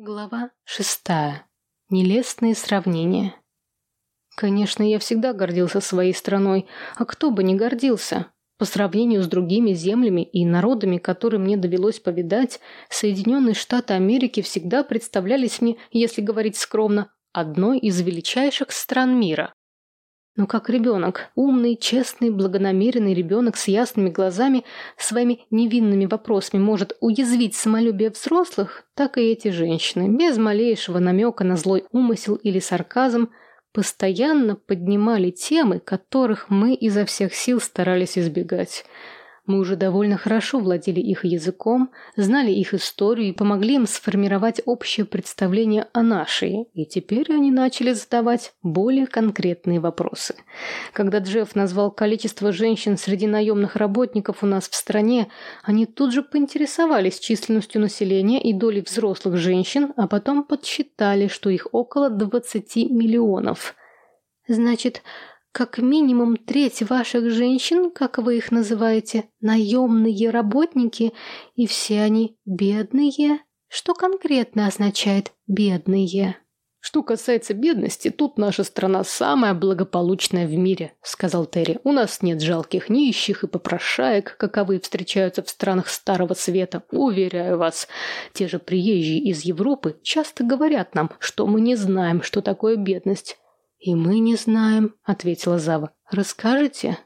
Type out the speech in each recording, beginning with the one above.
Глава шестая. Нелестные сравнения. Конечно, я всегда гордился своей страной, а кто бы не гордился. По сравнению с другими землями и народами, которые мне довелось повидать, Соединенные Штаты Америки всегда представлялись мне, если говорить скромно, одной из величайших стран мира. Но как ребенок, умный, честный, благонамеренный ребенок с ясными глазами, своими невинными вопросами может уязвить самолюбие взрослых, так и эти женщины, без малейшего намека на злой умысел или сарказм, постоянно поднимали темы, которых мы изо всех сил старались избегать – мы уже довольно хорошо владели их языком, знали их историю и помогли им сформировать общее представление о нашей, и теперь они начали задавать более конкретные вопросы. Когда Джефф назвал количество женщин среди наемных работников у нас в стране, они тут же поинтересовались численностью населения и долей взрослых женщин, а потом подсчитали, что их около 20 миллионов. Значит, как минимум треть ваших женщин, как вы их называете, наемные работники, и все они бедные. Что конкретно означает «бедные»? «Что касается бедности, тут наша страна самая благополучная в мире», — сказал Терри. «У нас нет жалких нищих и попрошаек, каковы встречаются в странах Старого Света. Уверяю вас, те же приезжие из Европы часто говорят нам, что мы не знаем, что такое бедность. «И мы не знаем», — ответила Зава. «Расскажете?»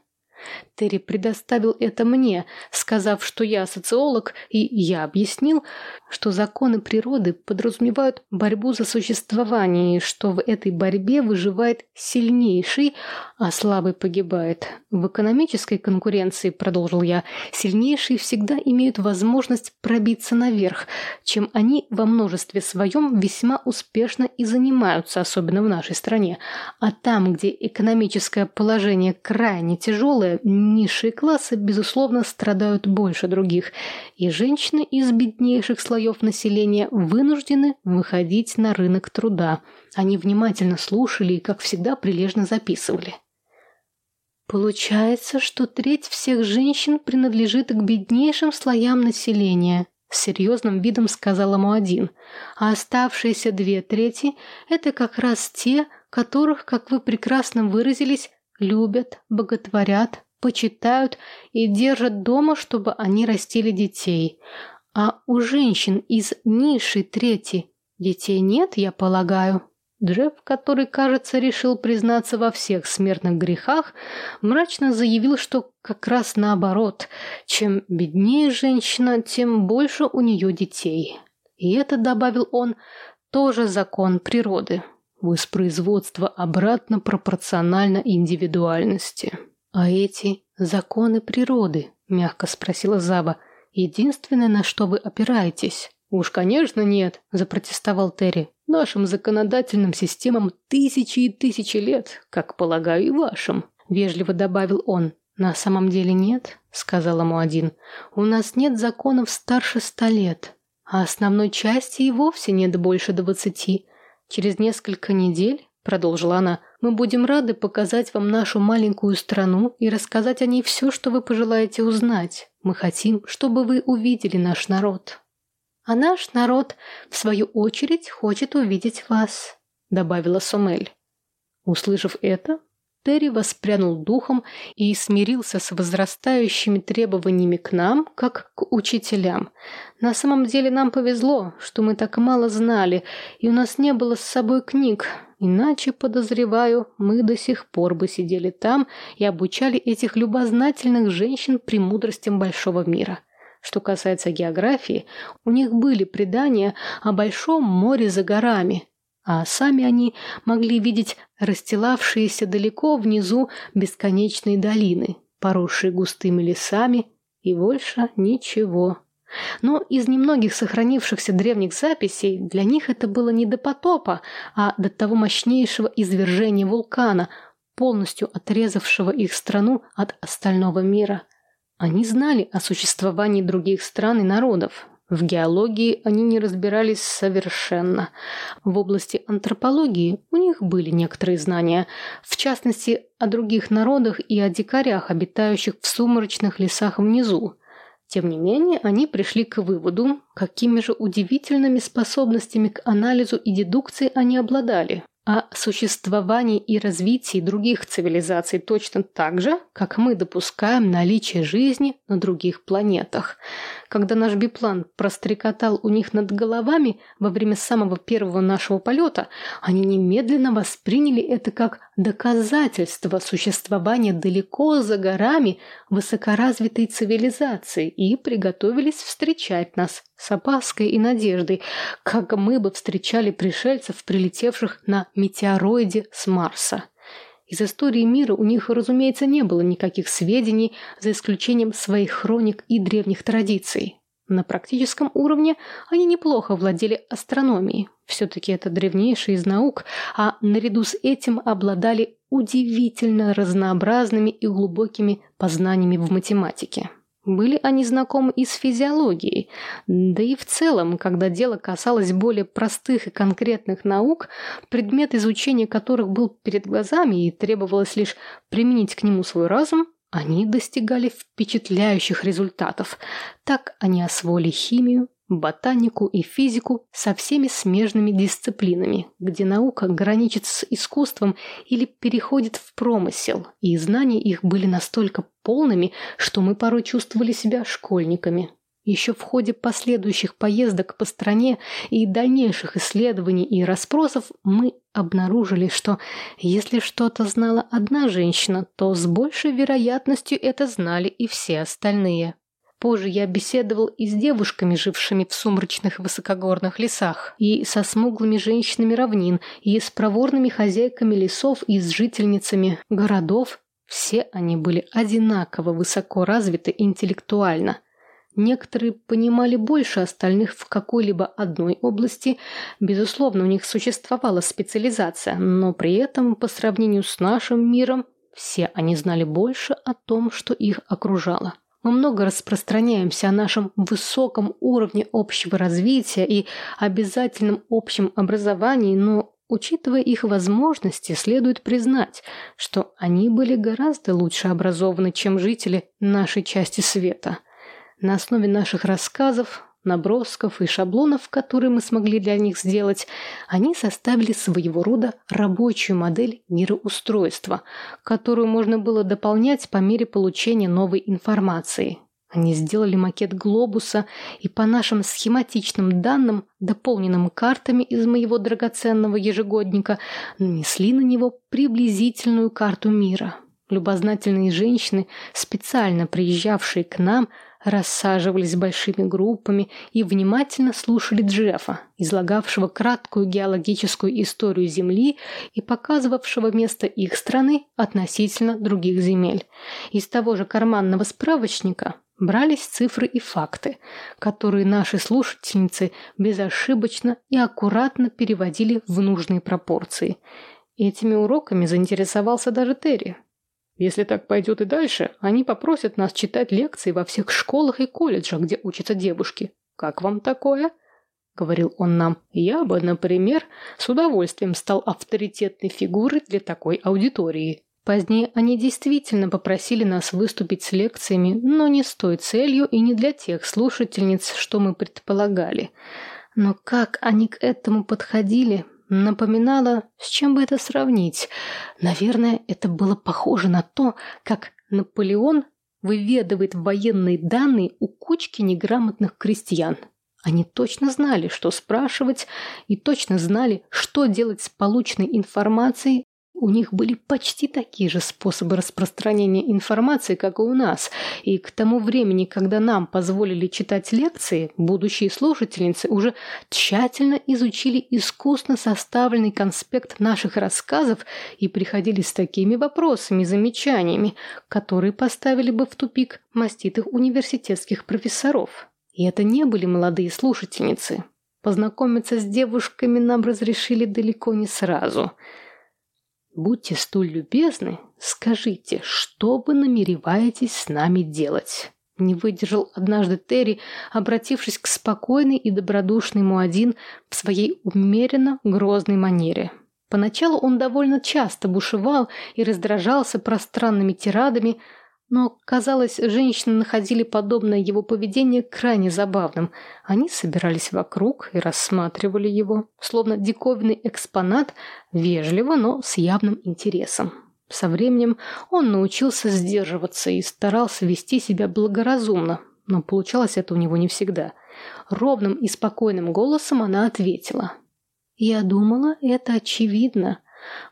Терри предоставил это мне, сказав, что я социолог, и я объяснил, что законы природы подразумевают борьбу за существование, и что в этой борьбе выживает сильнейший, а слабый погибает. В экономической конкуренции, продолжил я, сильнейшие всегда имеют возможность пробиться наверх, чем они во множестве своем весьма успешно и занимаются, особенно в нашей стране. А там, где экономическое положение крайне тяжелое, Низшие классы, безусловно, страдают больше других, и женщины из беднейших слоев населения вынуждены выходить на рынок труда. Они внимательно слушали и, как всегда, прилежно записывали. Получается, что треть всех женщин принадлежит к беднейшим слоям населения, с серьезным видом сказал ему один, а оставшиеся две трети – это как раз те, которых, как вы прекрасно выразились, любят, боготворят, почитают и держат дома, чтобы они растили детей. А у женщин из ниши третьей детей нет, я полагаю. Джефф, который, кажется, решил признаться во всех смертных грехах, мрачно заявил, что как раз наоборот. Чем беднее женщина, тем больше у нее детей. И это, добавил он, тоже закон природы. Воспроизводство обратно пропорционально индивидуальности. «А эти законы природы?» – мягко спросила Заба. «Единственное, на что вы опираетесь?» «Уж, конечно, нет», – запротестовал Терри. «Нашим законодательным системам тысячи и тысячи лет, как, полагаю, и вашим», – вежливо добавил он. «На самом деле нет», – сказал ему один. «У нас нет законов старше ста лет, а основной части и вовсе нет больше двадцати. Через несколько недель продолжила она, мы будем рады показать вам нашу маленькую страну и рассказать о ней все, что вы пожелаете узнать. Мы хотим, чтобы вы увидели наш народ. А наш народ, в свою очередь, хочет увидеть вас, добавила Сомель. Услышав это, Терри воспрянул духом и смирился с возрастающими требованиями к нам, как к учителям. На самом деле нам повезло, что мы так мало знали, и у нас не было с собой книг. Иначе, подозреваю, мы до сих пор бы сидели там и обучали этих любознательных женщин премудростям большого мира. Что касается географии, у них были предания о большом море за горами – а сами они могли видеть расстилавшиеся далеко внизу бесконечные долины, поросшие густыми лесами, и больше ничего. Но из немногих сохранившихся древних записей для них это было не до потопа, а до того мощнейшего извержения вулкана, полностью отрезавшего их страну от остального мира. Они знали о существовании других стран и народов, в геологии они не разбирались совершенно. В области антропологии у них были некоторые знания, в частности, о других народах и о дикарях, обитающих в сумрачных лесах внизу. Тем не менее, они пришли к выводу, какими же удивительными способностями к анализу и дедукции они обладали о существовании и развитии других цивилизаций точно так же, как мы допускаем наличие жизни на других планетах. Когда наш биплан прострекотал у них над головами во время самого первого нашего полета, они немедленно восприняли это как доказательство существования далеко за горами высокоразвитой цивилизации и приготовились встречать нас с опаской и надеждой, как мы бы встречали пришельцев, прилетевших на метеороиде с Марса. Из истории мира у них, разумеется, не было никаких сведений, за исключением своих хроник и древних традиций. На практическом уровне они неплохо владели астрономией. Все-таки это древнейшая из наук, а наряду с этим обладали удивительно разнообразными и глубокими познаниями в математике. Были они знакомы и с физиологией, да и в целом, когда дело касалось более простых и конкретных наук, предмет изучения которых был перед глазами и требовалось лишь применить к нему свой разум, они достигали впечатляющих результатов. Так они освоили химию, ботанику и физику со всеми смежными дисциплинами, где наука граничит с искусством или переходит в промысел, и знания их были настолько полными, что мы порой чувствовали себя школьниками. Еще в ходе последующих поездок по стране и дальнейших исследований и расспросов мы обнаружили, что если что-то знала одна женщина, то с большей вероятностью это знали и все остальные. Позже я беседовал и с девушками, жившими в сумрачных высокогорных лесах, и со смуглыми женщинами равнин, и с проворными хозяйками лесов, и с жительницами городов. Все они были одинаково высоко развиты интеллектуально. Некоторые понимали больше остальных в какой-либо одной области. Безусловно, у них существовала специализация, но при этом, по сравнению с нашим миром, все они знали больше о том, что их окружало. Мы много распространяемся о нашем высоком уровне общего развития и обязательном общем образовании, но, учитывая их возможности, следует признать, что они были гораздо лучше образованы, чем жители нашей части света. На основе наших рассказов, набросков и шаблонов, которые мы смогли для них сделать, они составили своего рода рабочую модель мироустройства, которую можно было дополнять по мере получения новой информации. Они сделали макет глобуса и по нашим схематичным данным, дополненным картами из моего драгоценного ежегодника, нанесли на него приблизительную карту мира. Любознательные женщины, специально приезжавшие к нам, рассаживались большими группами и внимательно слушали Джеффа, излагавшего краткую геологическую историю Земли и показывавшего место их страны относительно других земель. Из того же карманного справочника брались цифры и факты, которые наши слушательницы безошибочно и аккуратно переводили в нужные пропорции. Этими уроками заинтересовался даже Терри. Если так пойдет и дальше, они попросят нас читать лекции во всех школах и колледжах, где учатся девушки. Как вам такое?» — говорил он нам. «Я бы, например, с удовольствием стал авторитетной фигурой для такой аудитории». Позднее они действительно попросили нас выступить с лекциями, но не с той целью и не для тех слушательниц, что мы предполагали. Но как они к этому подходили, напоминала, с чем бы это сравнить. Наверное, это было похоже на то, как Наполеон выведывает военные данные у кучки неграмотных крестьян. Они точно знали, что спрашивать, и точно знали, что делать с полученной информацией, у них были почти такие же способы распространения информации, как и у нас, и к тому времени, когда нам позволили читать лекции, будущие слушательницы уже тщательно изучили искусно составленный конспект наших рассказов и приходили с такими вопросами и замечаниями, которые поставили бы в тупик маститых университетских профессоров. И это не были молодые слушательницы. Познакомиться с девушками нам разрешили далеко не сразу – Будьте столь любезны, скажите, что вы намереваетесь с нами делать?» Не выдержал однажды Терри, обратившись к спокойной и добродушной Муадин в своей умеренно грозной манере. Поначалу он довольно часто бушевал и раздражался пространными тирадами, Но, казалось, женщины находили подобное его поведение крайне забавным. Они собирались вокруг и рассматривали его, словно диковинный экспонат, вежливо, но с явным интересом. Со временем он научился сдерживаться и старался вести себя благоразумно, но получалось это у него не всегда. Ровным и спокойным голосом она ответила. «Я думала, это очевидно.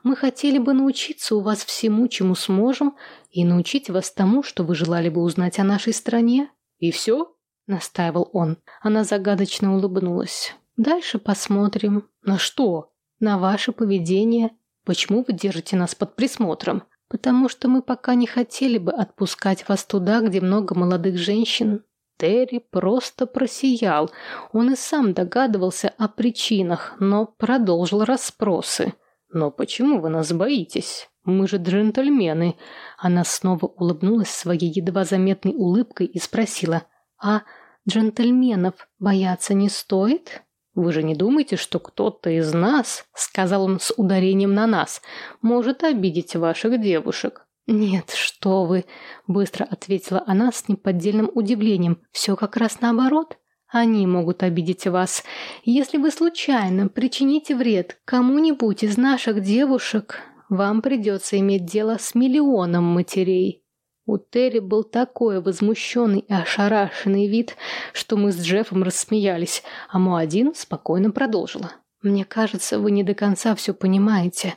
Мы хотели бы научиться у вас всему, чему сможем, и научить вас тому, что вы желали бы узнать о нашей стране. И все?» — настаивал он. Она загадочно улыбнулась. «Дальше посмотрим. На что? На ваше поведение. Почему вы держите нас под присмотром? Потому что мы пока не хотели бы отпускать вас туда, где много молодых женщин». Терри просто просиял. Он и сам догадывался о причинах, но продолжил расспросы. «Но почему вы нас боитесь? Мы же джентльмены». Она снова улыбнулась своей едва заметной улыбкой и спросила, «А джентльменов бояться не стоит?» «Вы же не думаете, что кто-то из нас, — сказал он с ударением на нас, — может обидеть ваших девушек?» «Нет, что вы!» — быстро ответила она с неподдельным удивлением. «Все как раз наоборот. Они могут обидеть вас. Если вы случайно причините вред кому-нибудь из наших девушек, вам придется иметь дело с миллионом матерей. У Терри был такой возмущенный и ошарашенный вид, что мы с Джеффом рассмеялись, а Муадин спокойно продолжила. «Мне кажется, вы не до конца все понимаете.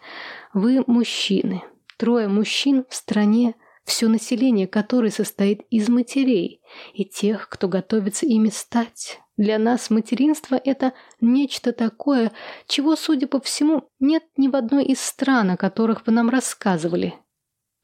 Вы мужчины. Трое мужчин в стране, все население которой состоит из матерей и тех, кто готовится ими стать. Для нас материнство – это нечто такое, чего, судя по всему, нет ни в одной из стран, о которых вы нам рассказывали.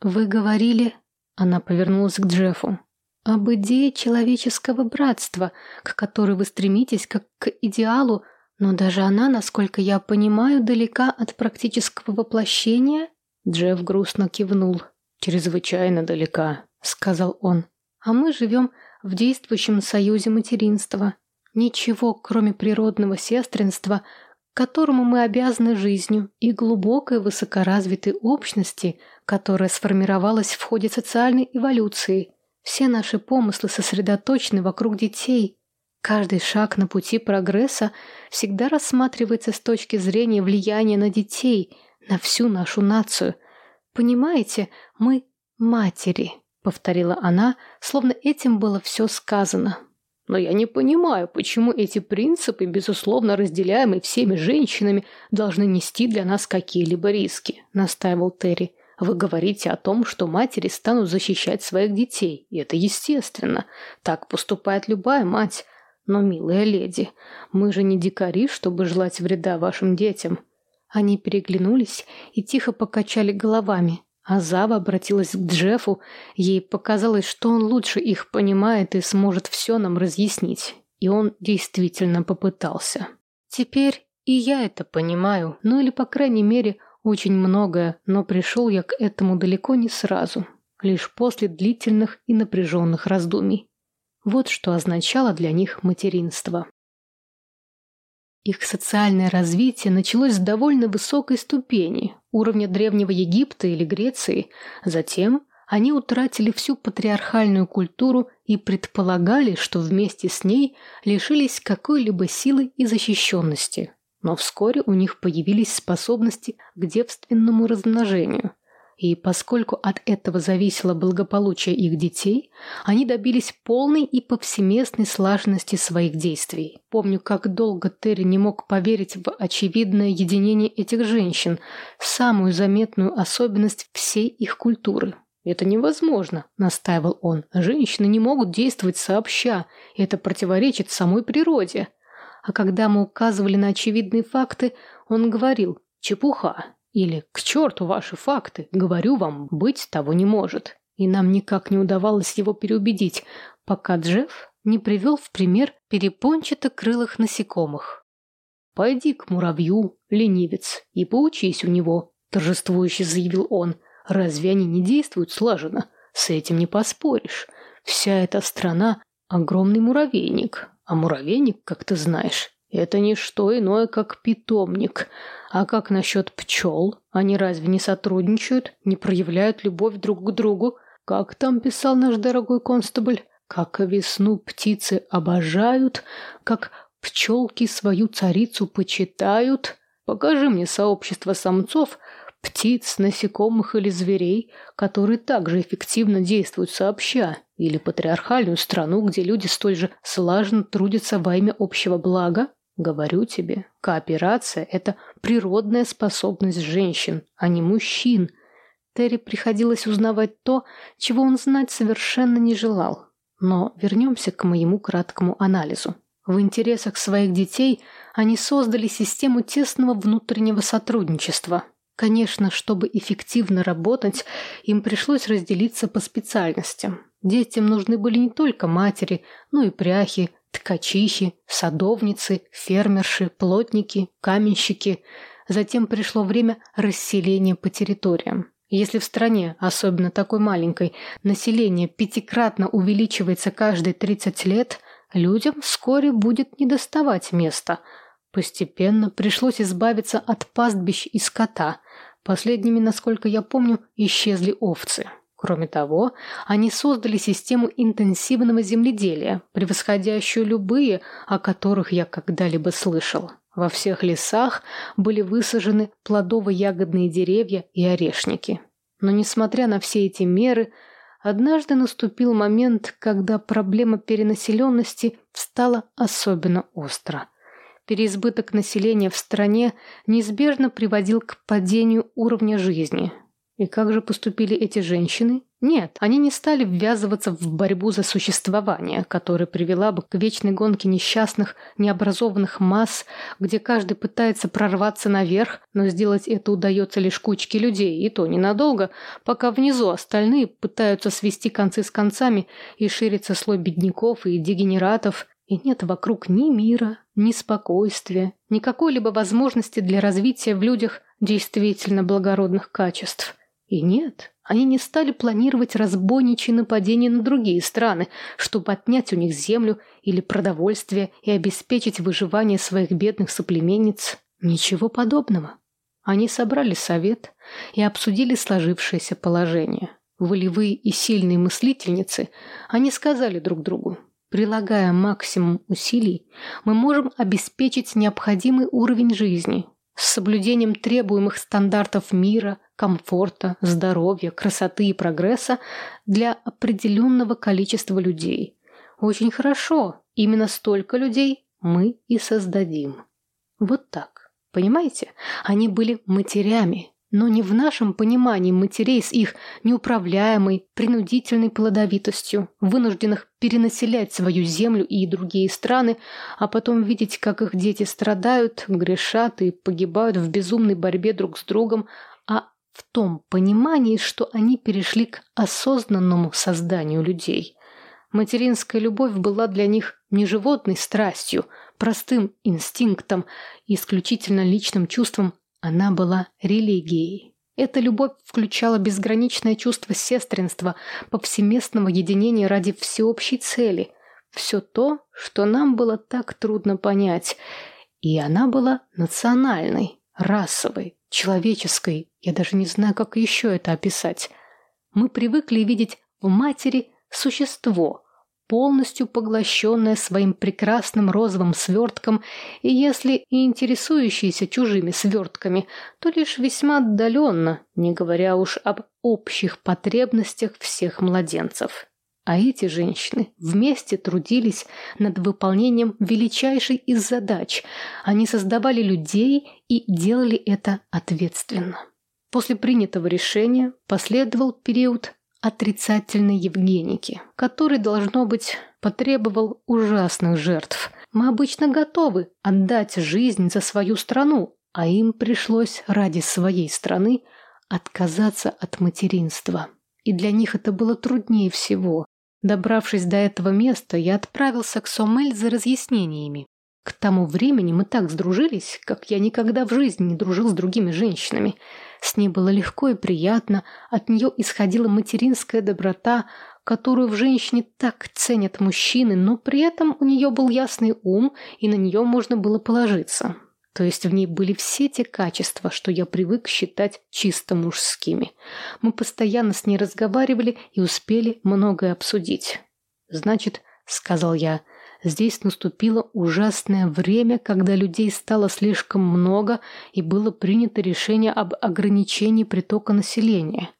Вы говорили, она повернулась к Джеффу, об идее человеческого братства, к которой вы стремитесь как к идеалу, но даже она, насколько я понимаю, далека от практического воплощения. Джефф грустно кивнул. «Чрезвычайно далека», — сказал он. «А мы живем в действующем союзе материнства. Ничего, кроме природного сестринства, которому мы обязаны жизнью, и глубокой высокоразвитой общности, которая сформировалась в ходе социальной эволюции. Все наши помыслы сосредоточены вокруг детей. Каждый шаг на пути прогресса всегда рассматривается с точки зрения влияния на детей, на всю нашу нацию – «Понимаете, мы матери», — повторила она, словно этим было все сказано. «Но я не понимаю, почему эти принципы, безусловно разделяемые всеми женщинами, должны нести для нас какие-либо риски», — настаивал Терри. «Вы говорите о том, что матери станут защищать своих детей, и это естественно. Так поступает любая мать. Но, милая леди, мы же не дикари, чтобы желать вреда вашим детям. Они переглянулись и тихо покачали головами. А Зава обратилась к Джеффу. Ей показалось, что он лучше их понимает и сможет все нам разъяснить. И он действительно попытался. Теперь и я это понимаю, ну или, по крайней мере, очень многое, но пришел я к этому далеко не сразу, лишь после длительных и напряженных раздумий. Вот что означало для них материнство. Их социальное развитие началось с довольно высокой ступени, уровня Древнего Египта или Греции. Затем они утратили всю патриархальную культуру и предполагали, что вместе с ней лишились какой-либо силы и защищенности. Но вскоре у них появились способности к девственному размножению. И поскольку от этого зависело благополучие их детей, они добились полной и повсеместной слаженности своих действий. Помню, как долго Терри не мог поверить в очевидное единение этих женщин, самую заметную особенность всей их культуры. «Это невозможно», — настаивал он. «Женщины не могут действовать сообща, это противоречит самой природе». А когда мы указывали на очевидные факты, он говорил «чепуха, или «К черту ваши факты! Говорю вам, быть того не может!» И нам никак не удавалось его переубедить, пока Джефф не привел в пример перепончато-крылых насекомых. «Пойди к муравью, ленивец, и поучись у него», – торжествующе заявил он. «Разве они не действуют слаженно? С этим не поспоришь. Вся эта страна – огромный муравейник, а муравейник, как ты знаешь, это не что иное, как питомник. А как насчет пчел? Они разве не сотрудничают, не проявляют любовь друг к другу? Как там писал наш дорогой констабль? Как весну птицы обожают, как пчелки свою царицу почитают. Покажи мне сообщество самцов, птиц, насекомых или зверей, которые также эффективно действуют сообща, или патриархальную страну, где люди столь же слаженно трудятся во имя общего блага. Говорю тебе, кооперация – это природная способность женщин, а не мужчин. Терри приходилось узнавать то, чего он знать совершенно не желал. Но вернемся к моему краткому анализу. В интересах своих детей они создали систему тесного внутреннего сотрудничества. Конечно, чтобы эффективно работать, им пришлось разделиться по специальностям. Детям нужны были не только матери, но и пряхи, ткачихи, садовницы, фермерши, плотники, каменщики. Затем пришло время расселения по территориям. Если в стране, особенно такой маленькой, население пятикратно увеличивается каждые 30 лет, людям вскоре будет недоставать места. Постепенно пришлось избавиться от пастбищ и скота. Последними, насколько я помню, исчезли овцы. Кроме того, они создали систему интенсивного земледелия, превосходящую любые, о которых я когда-либо слышал. Во всех лесах были высажены плодово-ягодные деревья и орешники. Но несмотря на все эти меры, однажды наступил момент, когда проблема перенаселенности стала особенно остро. Переизбыток населения в стране неизбежно приводил к падению уровня жизни – и как же поступили эти женщины? Нет, они не стали ввязываться в борьбу за существование, которая привела бы к вечной гонке несчастных, необразованных масс, где каждый пытается прорваться наверх, но сделать это удается лишь кучке людей, и то ненадолго, пока внизу остальные пытаются свести концы с концами и ширится слой бедняков и дегенератов, и нет вокруг ни мира, ни спокойствия, ни какой-либо возможности для развития в людях действительно благородных качеств. И нет, они не стали планировать разбойничьи нападения на другие страны, чтобы отнять у них землю или продовольствие и обеспечить выживание своих бедных соплеменниц. Ничего подобного. Они собрали совет и обсудили сложившееся положение. Волевые и сильные мыслительницы, они сказали друг другу, прилагая максимум усилий, мы можем обеспечить необходимый уровень жизни с соблюдением требуемых стандартов мира, комфорта, здоровья, красоты и прогресса для определенного количества людей. Очень хорошо, именно столько людей мы и создадим. Вот так. Понимаете? Они были матерями, но не в нашем понимании матерей с их неуправляемой, принудительной плодовитостью, вынужденных перенаселять свою землю и другие страны, а потом видеть, как их дети страдают, грешат и погибают в безумной борьбе друг с другом, в том понимании, что они перешли к осознанному созданию людей. Материнская любовь была для них не животной страстью, простым инстинктом, исключительно личным чувством, она была религией. Эта любовь включала безграничное чувство сестринства, повсеместного единения ради всеобщей цели. Все то, что нам было так трудно понять. И она была национальной, расовой, человеческой, я даже не знаю, как еще это описать. Мы привыкли видеть в матери существо, полностью поглощенное своим прекрасным розовым свертком, и если и интересующееся чужими свертками, то лишь весьма отдаленно, не говоря уж об общих потребностях всех младенцев. А эти женщины вместе трудились над выполнением величайшей из задач. Они создавали людей и делали это ответственно. После принятого решения последовал период отрицательной Евгеники, который, должно быть, потребовал ужасных жертв. Мы обычно готовы отдать жизнь за свою страну, а им пришлось ради своей страны отказаться от материнства. И для них это было труднее всего. Добравшись до этого места, я отправился к Сомель за разъяснениями. К тому времени мы так сдружились, как я никогда в жизни не дружил с другими женщинами. С ней было легко и приятно, от нее исходила материнская доброта, которую в женщине так ценят мужчины, но при этом у нее был ясный ум, и на нее можно было положиться. То есть в ней были все те качества, что я привык считать чисто мужскими. Мы постоянно с ней разговаривали и успели многое обсудить. «Значит, — сказал я, — здесь наступило ужасное время, когда людей стало слишком много и было принято решение об ограничении притока населения».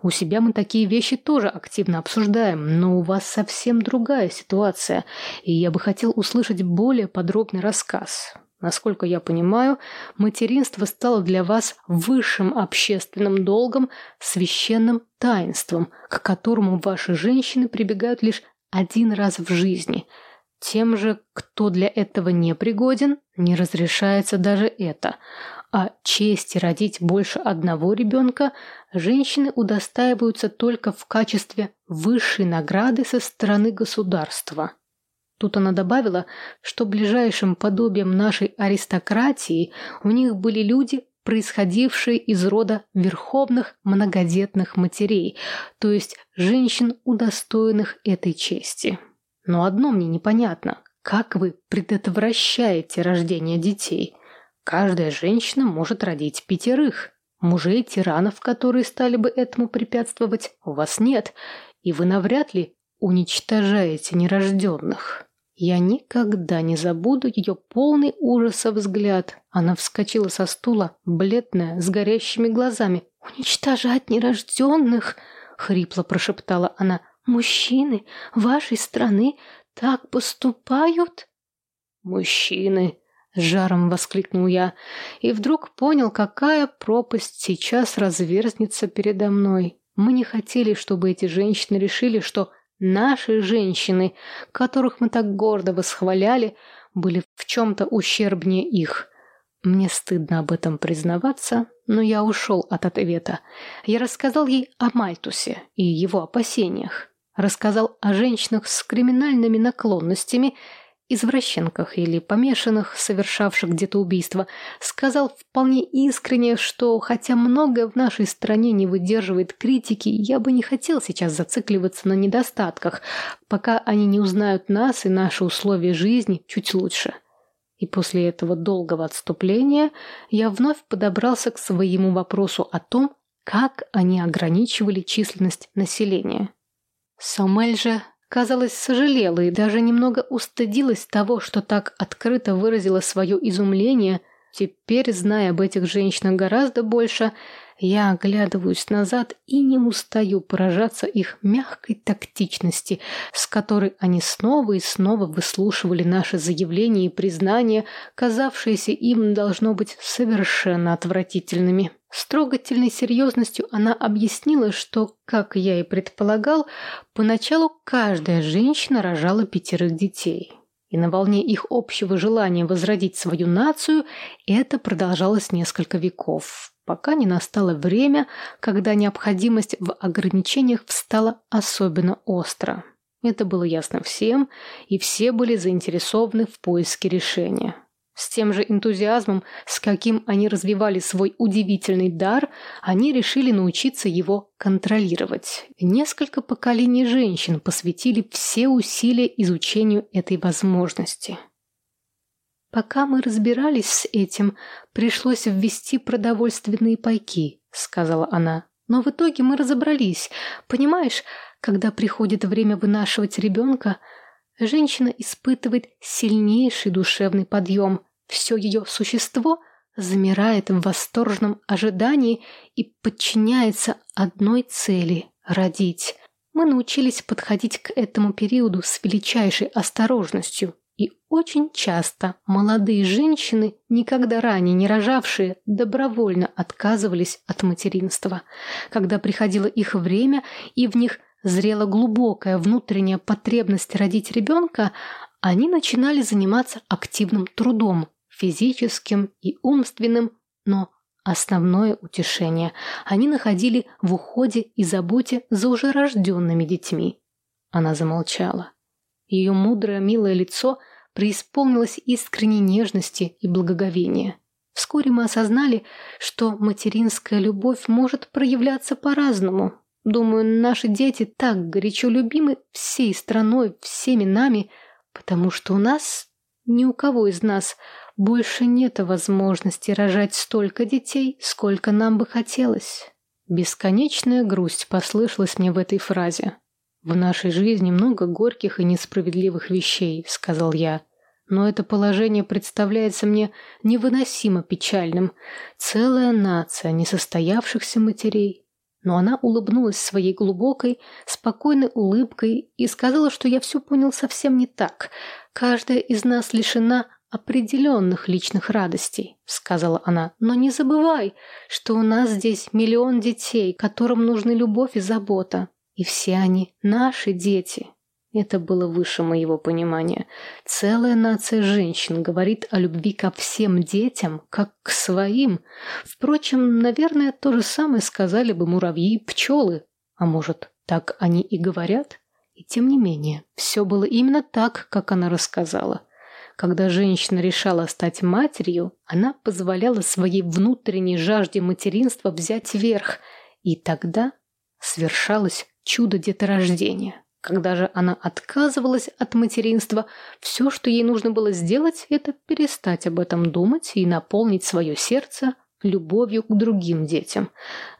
У себя мы такие вещи тоже активно обсуждаем, но у вас совсем другая ситуация, и я бы хотел услышать более подробный рассказ. Насколько я понимаю, материнство стало для вас высшим общественным долгом, священным таинством, к которому ваши женщины прибегают лишь один раз в жизни. Тем же, кто для этого не пригоден, не разрешается даже это. А чести родить больше одного ребенка женщины удостаиваются только в качестве высшей награды со стороны государства. Тут она добавила, что ближайшим подобием нашей аристократии у них были люди, происходившие из рода верховных многодетных матерей, то есть женщин, удостоенных этой чести. Но одно мне непонятно. Как вы предотвращаете рождение детей? Каждая женщина может родить пятерых. Мужей-тиранов, которые стали бы этому препятствовать, у вас нет, и вы навряд ли уничтожаете нерожденных. Я никогда не забуду ее полный ужаса взгляд. Она вскочила со стула, бледная, с горящими глазами. «Уничтожать нерожденных!» — хрипло прошептала она. «Мужчины вашей страны так поступают?» «Мужчины!» — жаром воскликнул я. И вдруг понял, какая пропасть сейчас разверзнется передо мной. Мы не хотели, чтобы эти женщины решили, что Наши женщины, которых мы так гордо восхваляли, были в чем-то ущербнее их. Мне стыдно об этом признаваться, но я ушел от ответа. Я рассказал ей о Мальтусе и его опасениях. Рассказал о женщинах с криминальными наклонностями извращенках или помешанных, совершавших где-то убийство, сказал вполне искренне, что хотя многое в нашей стране не выдерживает критики, я бы не хотел сейчас зацикливаться на недостатках, пока они не узнают нас и наши условия жизни чуть лучше. И после этого долгого отступления я вновь подобрался к своему вопросу о том, как они ограничивали численность населения. Самель же казалось, сожалела и даже немного устыдилась того, что так открыто выразила свое изумление. Теперь, зная об этих женщинах гораздо больше, я оглядываюсь назад и не устаю поражаться их мягкой тактичности, с которой они снова и снова выслушивали наши заявления и признания, казавшиеся им, должно быть, совершенно отвратительными. С трогательной серьезностью она объяснила, что, как я и предполагал, поначалу каждая женщина рожала пятерых детей. И на волне их общего желания возродить свою нацию это продолжалось несколько веков, пока не настало время, когда необходимость в ограничениях встала особенно остро. Это было ясно всем, и все были заинтересованы в поиске решения. С тем же энтузиазмом, с каким они развивали свой удивительный дар, они решили научиться его контролировать. Несколько поколений женщин посвятили все усилия изучению этой возможности. «Пока мы разбирались с этим, пришлось ввести продовольственные пайки», — сказала она. «Но в итоге мы разобрались. Понимаешь, когда приходит время вынашивать ребенка, женщина испытывает сильнейший душевный подъем — все ее существо замирает в восторженном ожидании и подчиняется одной цели – родить. Мы научились подходить к этому периоду с величайшей осторожностью, и очень часто молодые женщины, никогда ранее не рожавшие, добровольно отказывались от материнства. Когда приходило их время и в них зрела глубокая внутренняя потребность родить ребенка, они начинали заниматься активным трудом, физическим и умственным, но основное утешение они находили в уходе и заботе за уже рожденными детьми. Она замолчала. Ее мудрое, милое лицо преисполнилось искренней нежности и благоговения. Вскоре мы осознали, что материнская любовь может проявляться по-разному. Думаю, наши дети так горячо любимы всей страной, всеми нами, потому что у нас, ни у кого из нас, больше нет возможности рожать столько детей, сколько нам бы хотелось. Бесконечная грусть послышалась мне в этой фразе. «В нашей жизни много горьких и несправедливых вещей», — сказал я. «Но это положение представляется мне невыносимо печальным. Целая нация несостоявшихся матерей, но она улыбнулась своей глубокой, спокойной улыбкой и сказала, что я все понял совсем не так. Каждая из нас лишена определенных личных радостей, сказала она. Но не забывай, что у нас здесь миллион детей, которым нужны любовь и забота. И все они наши дети. Это было выше моего понимания. Целая нация женщин говорит о любви ко всем детям, как к своим. Впрочем, наверное, то же самое сказали бы муравьи и пчелы. А может, так они и говорят? И тем не менее, все было именно так, как она рассказала. Когда женщина решала стать матерью, она позволяла своей внутренней жажде материнства взять верх, и тогда свершалось чудо деторождения. Когда же она отказывалась от материнства, все, что ей нужно было сделать, это перестать об этом думать и наполнить свое сердце любовью к другим детям.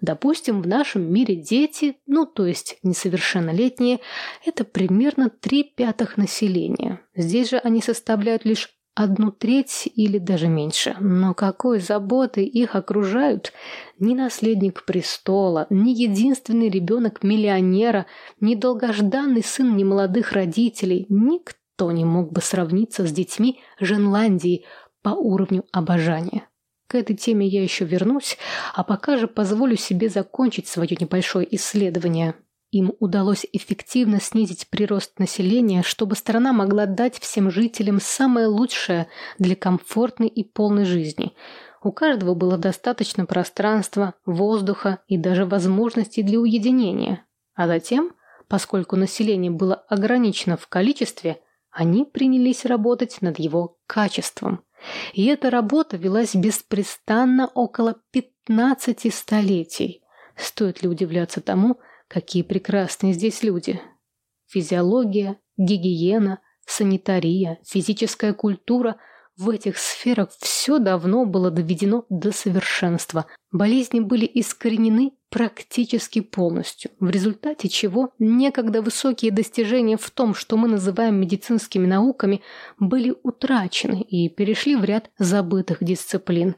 Допустим, в нашем мире дети, ну то есть несовершеннолетние, это примерно три пятых населения. Здесь же они составляют лишь одну треть или даже меньше. Но какой заботой их окружают ни наследник престола, ни единственный ребенок миллионера, ни долгожданный сын немолодых родителей, никто не мог бы сравниться с детьми Женландии по уровню обожания. К этой теме я еще вернусь, а пока же позволю себе закончить свое небольшое исследование – им удалось эффективно снизить прирост населения, чтобы страна могла дать всем жителям самое лучшее для комфортной и полной жизни. У каждого было достаточно пространства, воздуха и даже возможностей для уединения. А затем, поскольку население было ограничено в количестве, они принялись работать над его качеством. И эта работа велась беспрестанно около 15 столетий. Стоит ли удивляться тому, Какие прекрасные здесь люди. Физиология, гигиена, санитария, физическая культура – в этих сферах все давно было доведено до совершенства. Болезни были искоренены практически полностью, в результате чего некогда высокие достижения в том, что мы называем медицинскими науками, были утрачены и перешли в ряд забытых дисциплин.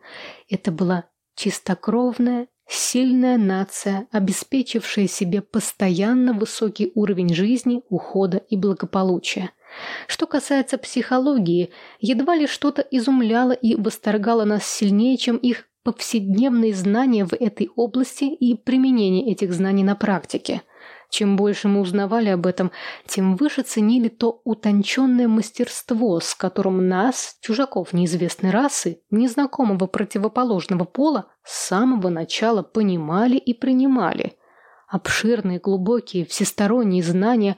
Это была чистокровная Сильная нация, обеспечившая себе постоянно высокий уровень жизни, ухода и благополучия. Что касается психологии, едва ли что-то изумляло и восторгало нас сильнее, чем их повседневные знания в этой области и применение этих знаний на практике. Чем больше мы узнавали об этом, тем выше ценили то утонченное мастерство, с которым нас, чужаков неизвестной расы, незнакомого противоположного пола, с самого начала понимали и принимали. Обширные, глубокие, всесторонние знания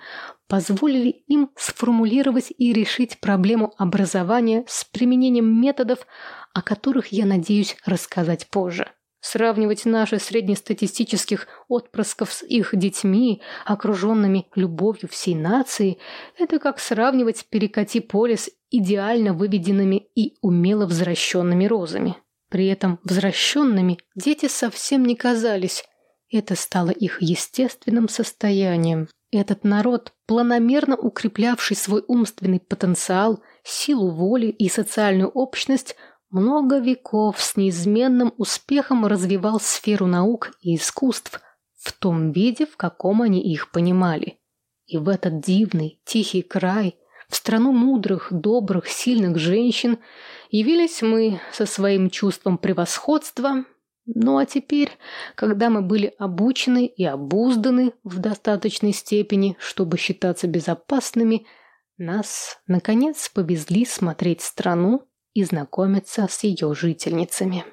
позволили им сформулировать и решить проблему образования с применением методов, о которых я надеюсь рассказать позже. Сравнивать наши среднестатистических отпрысков с их детьми, окруженными любовью всей нации, это как сравнивать перекати поле с идеально выведенными и умело возвращенными розами. При этом возвращенными дети совсем не казались. Это стало их естественным состоянием. Этот народ, планомерно укреплявший свой умственный потенциал, силу воли и социальную общность – много веков с неизменным успехом развивал сферу наук и искусств в том виде, в каком они их понимали. И в этот дивный, тихий край, в страну мудрых, добрых, сильных женщин, явились мы со своим чувством превосходства. Ну а теперь, когда мы были обучены и обузданы в достаточной степени, чтобы считаться безопасными, нас, наконец, повезли смотреть страну, и знакомиться с ее жительницами.